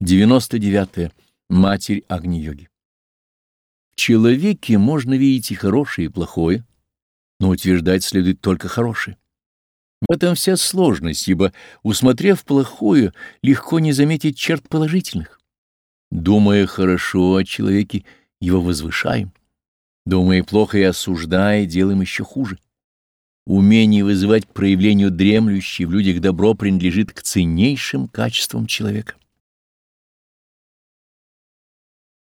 99. -е. Матерь Агни-йоги. В человеке можно видеть и хорошее, и плохое, но утверждать следует только хорошее. В этом вся сложность, ибо, усмотрев плохое, легко не заметить черт положительных. Думая хорошо о человеке, его возвышаем. Думая плохо и осуждая, делаем еще хуже. Умение вызывать к проявлению дремлющей в людях добро принадлежит к ценнейшим качествам человека.